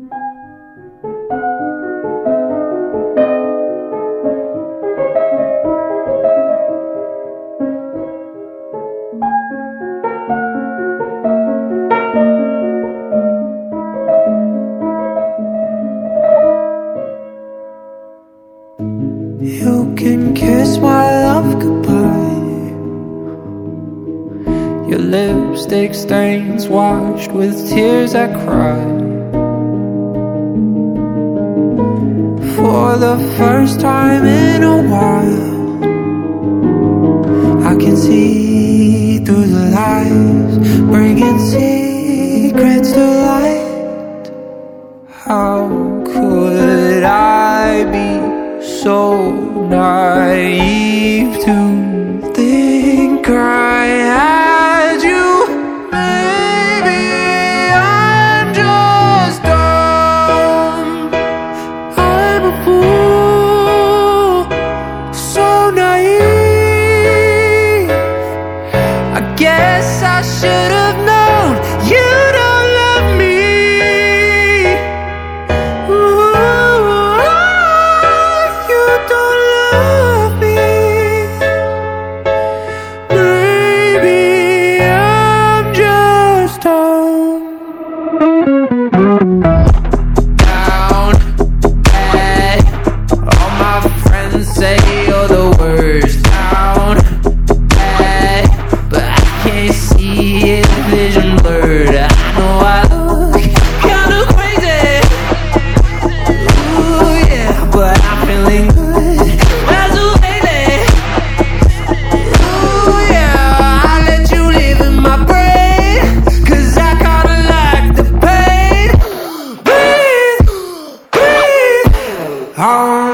You can kiss my love goodbye. Your lipstick stains washed with tears I cried. For the first time in a while, I can see through the lies, bringing secrets to light. How could I be? so naive to guess I should have known you don't love me. Ooh, you don't love me. Maybe I'm just dumb. Down bad. All my friends say you're the worst. Vision blurred. I know I look kinda crazy. Ooh, yeah, but I'm feeling good. As a lady. Ooh, yeah, I let you live in my brain. 'Cause I kinda like the pain. Breathe, breathe. Oh,